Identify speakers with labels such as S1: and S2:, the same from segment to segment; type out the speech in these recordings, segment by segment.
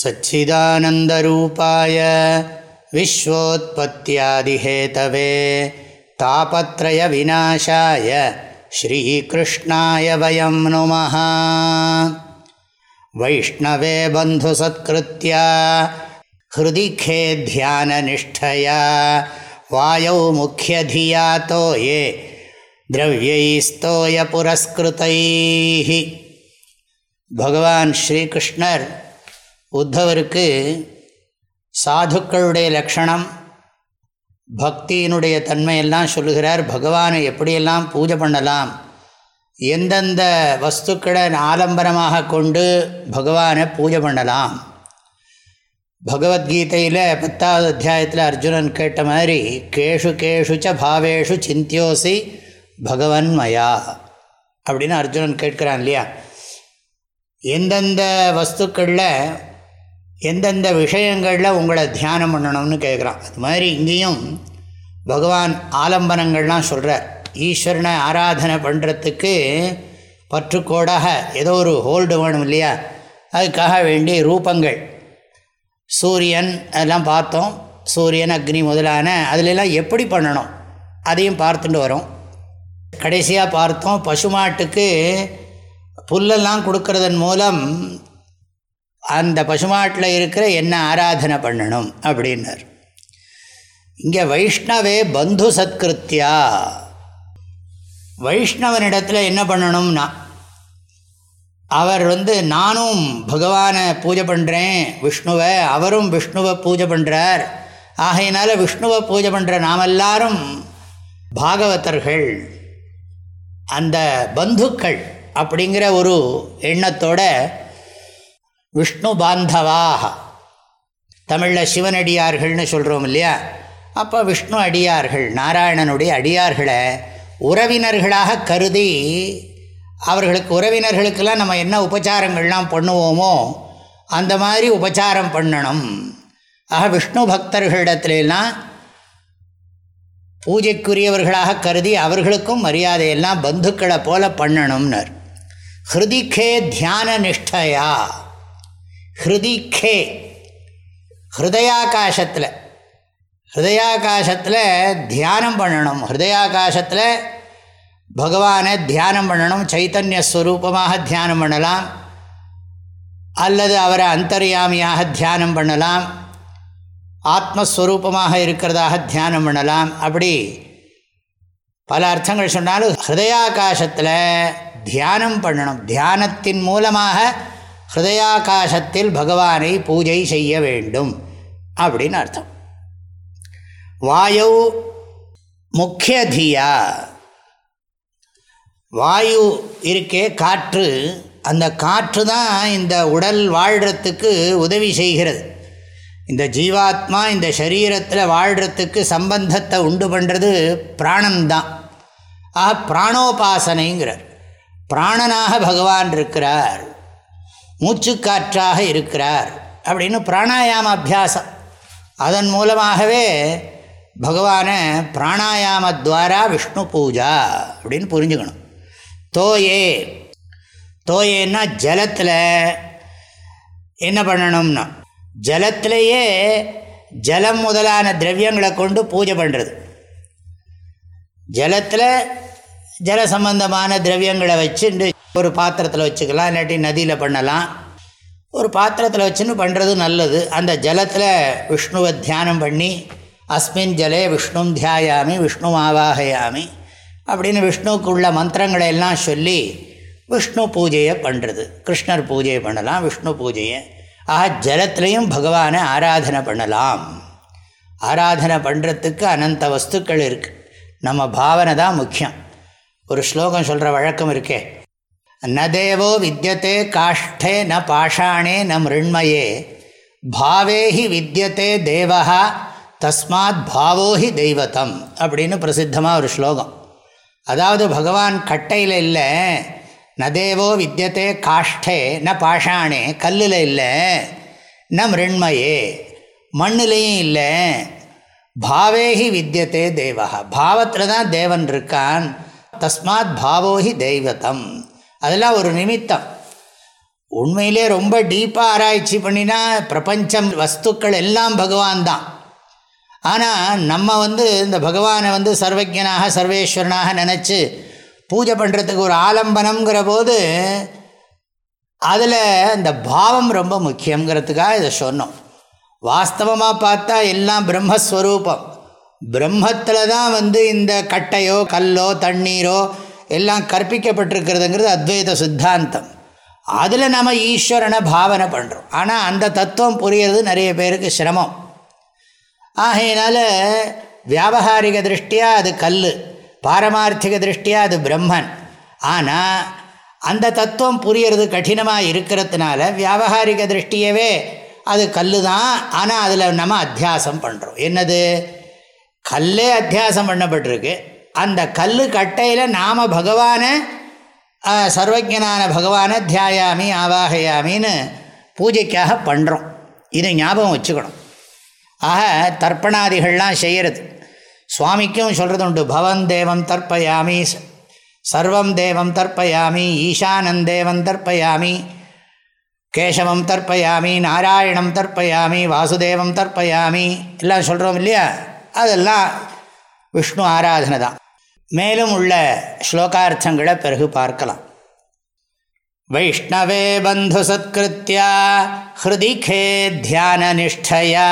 S1: सच्चिदानन्दरूपाय विश्वोत्पत्त्यादिहेतवे तापत्रयविनाशाय श्रीकृष्णाय वयं नुमः वैष्णवे बन्धुसत्कृत्या हृदि खेध्याननिष्ठया वायौ मुख्यधियातो ये द्रव्यैस्तोयपुरस्कृतैः भगवान् श्रीकृष्णर् உத்தவருக்கு சாதுக்களுடைய லக்ஷணம் பக்தியினுடைய தன்மையெல்லாம் சொல்லுகிறார். பகவானை எப்படியெல்லாம் பூஜை பண்ணலாம் எந்தெந்த வஸ்துக்களை ஆலம்பரமாக கொண்டு பகவானை பூஜை பண்ணலாம். பகவத்கீதையில் பத்தாவது அத்தியாயத்தில் அர்ஜுனன் கேட்ட மாதிரி கேஷு கேஷு ச பாவேஷு சிந்தியோசி பகவன் மயா அப்படின்னு அர்ஜுனன் கேட்குறான் இல்லையா? எந்தெந்த வஸ்துக்களில் எந்தெந்த விஷயங்களில் உங்களை தியானம் பண்ணணும்னு கேட்குறான் அது மாதிரி இங்கேயும் பகவான் ஆலம்பனங்கள்லாம் சொல்கிறார் ஈஸ்வரனை ஆராதனை பண்ணுறதுக்கு பற்றுக்கோடாக ஏதோ ஒரு ஹோல்டு வேணும் இல்லையா? அதுக்காக வேண்டிய ரூபங்கள். சூரியன் அதெல்லாம் பார்த்தோம். சூரியன் அக்னி முதலான அதிலெல்லாம் எப்படி பண்ணணும்? அதையும் பார்த்துட்டு வரோம். கடைசியாக பார்த்தோம் பசுமாட்டுக்கு புல்லெல்லாம் கொடுக்கறதன் மூலம் அந்த பசுமாட்டில் இருக்கிற என்ன ஆராதனை பண்ணணும் அப்படின்னார். இங்கே வைஷ்ணவே பந்து சத்கிருத்தியா. வைஷ்ணவனிடத்தில் என்ன பண்ணணும்னா அவர் வந்து நானும் பகவானை பூஜை பண்ணுறேன் விஷ்ணுவை அவரும் விஷ்ணுவை பூஜை பண்ணுறார் ஆகையினால விஷ்ணுவை பூஜை பண்ணுற நாம் எல்லாரும் பாகவதர்கள். அந்த பந்துக்கள் அப்படிங்கிற ஒரு எண்ணத்தோட விஷ்ணு பாந்தவாக தமிழில் சிவனடியார்கள்னு சொல்கிறோம் இல்லையா? அப்போ விஷ்ணு அடியார்கள் நாராயணனுடைய அடியார்களை உறவினர்களாக கருதி அவர்களுக்கு உறவினர்களுக்கெல்லாம் நம்ம என்ன உபச்சாரங்கள்லாம் பண்ணுவோமோ அந்த மாதிரி உபச்சாரம் பண்ணணும். ஆக விஷ்ணு பக்தர்களிடத்துலாம் பூஜைக்குரியவர்களாக கருதி அவர்களுக்கும் மரியாதையெல்லாம் பந்துக்களை போல பண்ணணும்னர். ஹிருதிக்கே தியான நிஷ்டையா. ஹிருதிக்கே ஹிருதயாகாசத்தில். ஹிருதயாகாசத்தில் தியானம் பண்ணணும். ஹிருதயாகாசத்தில் பகவானை தியானம் பண்ணணும். சைத்தன்ய ஸ்வரூபமாக தியானம் பண்ணலாம். அல்லது அவரை அந்தர்யாமியாக தியானம் பண்ணலாம். ஆத்மஸ்வரூபமாக இருக்கிறதாக தியானம் பண்ணலாம். அப்படி பல அர்த்தங்கள் சொன்னாலும் ஹிருதயாகாசத்தில் தியானம் பண்ணணும். தியானத்தின் மூலமாக ஹிருதயாகாசத்தில் பகவானை பூஜை செய்ய வேண்டும் அப்படின்னு அர்த்தம். வாயு முக்கியதியா? வாயு இருக்கே காற்று. அந்த காற்று தான் இந்த உடல் வாழ்கிறதுக்கு உதவி செய்கிறது. இந்த ஜீவாத்மா இந்த சரீரத்தில் வாழ்கிறதுக்கு சம்பந்தத்தை உண்டு பண்ணுறது பிராணன்தான் ஆக பிராணோபாசனைங்கிறார். பிராணனாக பகவான் இருக்கிறார். மூச்சுக்காற்றாக இருக்கிறார் அப்படின்னு பிராணாயாம அபியாசம் அதன் மூலமாகவே பகவானை பிராணாயாமத்வாரா விஷ்ணு பூஜா அப்படின்னு புரிஞ்சுக்கணும். தோயே தோயேன்னா ஜலத்தில் என்ன பண்ணணும்னா ஜலத்திலேயே ஜலம் முதலான திரவியங்களை கொண்டு பூஜை பண்ணுறது ஜலத்தில் ஜல சம்பந்தமான திரவியங்களை வச்சுட்டு ஒரு பாத்திரத்தில் வச்சுக்கலாம் இல்லாட்டி நதியில் பண்ணலாம். ஒரு பாத்திரத்தில் வச்சுன்னு பண்ணுறது நல்லது. அந்த ஜலத்தில் விஷ்ணுவை தியானம் பண்ணி அஸ்மின் ஜலே விஷ்ணு தியாயாமி விஷ்ணு ஆவாகையாமி அப்படின்னு விஷ்ணுக்குள்ள மந்திரங்களை எல்லாம் சொல்லி விஷ்ணு பூஜையை பண்ணுறது கிருஷ்ணர் பூஜையை பண்ணலாம் விஷ்ணு பூஜையை. ஆக ஜலத்திலையும் பகவானை ஆராதனை பண்ணலாம். ஆராதனை பண்ணுறதுக்கு அனந்த வஸ்துக்கள் இருக்குது நம்ம பாவனை தான் முக்கியம். ஒரு ஸ்லோகம் சொல்கிற வழக்கம் இருக்கே. ந தேவோ வித்தியதே காஷ்டே ந பாஷாணே ந மிருண்மயே பாவேஹி வித்தியதே தேவா தஸ்மாத் பாவோஹி தெய்வத்தம் அப்படின்னு பிரசித்தமாக ஒரு ஸ்லோகம். அதாவது பகவான் கட்டையில் இல்லை நதேவோ தேவோ வித்தியதே காஷ்டே ந பாஷாணே கல்லில் இல்லை ந மிருண்மயே மண்ணிலையும் இல்லை பாவேஹி வித்தியதே தேவா பாவத்தில் தான் தேவன் இருக்கான் தஸ்மாத் பாவோஹி தெய்வத்தம் அதெல்லாம் ஒரு நிமித்தம். உண்மையிலே ரொம்ப டீப்பாக ஆராய்ச்சி பண்ணினா பிரபஞ்சம் வஸ்துக்கள் எல்லாம் பகவான் தான். ஆனால் நம்ம வந்து இந்த பகவானை வந்து சர்வஜனாக சர்வேஸ்வரனாக நினச்சி பூஜை பண்ணுறதுக்கு ஒரு ஆலம்பனம்ங்கிற போது அதில் இந்த பாவம் ரொம்ப முக்கியங்கிறதுக்காக இதை சொன்னோம். வாஸ்தவமாக பார்த்தா எல்லாம் பிரம்மஸ்வரூபம். பிரம்மத்தில் தான் வந்து இந்த கட்டையோ கல்லோ தண்ணீரோ எல்லாம் கற்பிக்கப்பட்டிருக்கிறதுங்கிறது அத்வைத சித்தாந்தம். அதில் நம்ம ஈஸ்வரனை பாவனை பண்ணுறோம் ஆனால் அந்த தத்துவம் புரியறது நிறைய பேருக்கு சிரமம். ஆகையினால வியாபகாரிக திருஷ்டியாக அது கல் பாரமார்த்திக திருஷ்டியாக அது பிரம்மன். ஆனால் அந்த தத்துவம் புரியறது கடினமாக இருக்கிறதுனால வியாபகாரிக திருஷ்டியவே அது கல் தான் ஆனால் அதில் நம்ம அத்தியாசம் பண்ணுறோம் என்னது? கல்லே அத்தியாசம் பண்ணப்பட்டிருக்கு. அந்த கல் கட்டையில் நாம் பகவானை சர்வஜனான பகவானை தியாயாமி ஆவாகையாமின்னு பூஜைக்காக பண்ணுறோம் இதை ஞாபகம் வச்சுக்கணும். ஆக தர்ப்பணாதிகள்லாம் செய்கிறது சுவாமிக்கும் சொல்கிறது உண்டு பவன் தேவம் தர்ப்பயாமி சர்வம் தேவம் தர்ப்பயாமி ஈசானன் தேவம் தர்ப்பயாமி கேசவம் தர்ப்பயாமி நாராயணம் தர்ப்பயாமி வாசுதேவம் தர்ப்பயாமி எல்லாம் சொல்கிறோம் இல்லையா? அதெல்லாம் விஷ்ணு ஆராதனை தான். மேலும் உள்ள ஸ்லோகார்த்தங்களை பிறகு பார்க்கலாம். வைஷ்ணவே பந்து சத்கிருத்தியா ஹிருதிகே தியான நிஷ்டயா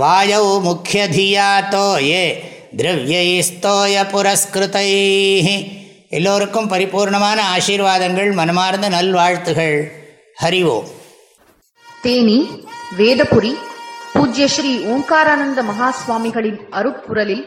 S1: வாயௌ முக்கிய தியா தோயே திரவியஸ்தோய புரஸ்கிருத்தை எல்லோருக்கும் பரிபூர்ணமான ஆசீர்வாதங்கள் மனமார்ந்த நல்வாழ்த்துகள். ஹரிவோம்
S2: தேனி வேதபுரி பூஜ்ய ஸ்ரீ ஓம்காரானந்த மகாஸ்வாமிகளின் அருப்புரலில்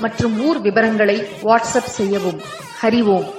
S2: மற்றும் ஊர் விவரங்களை வாட்ஸ்அப் செய்யவும். ஹரி ஓம்.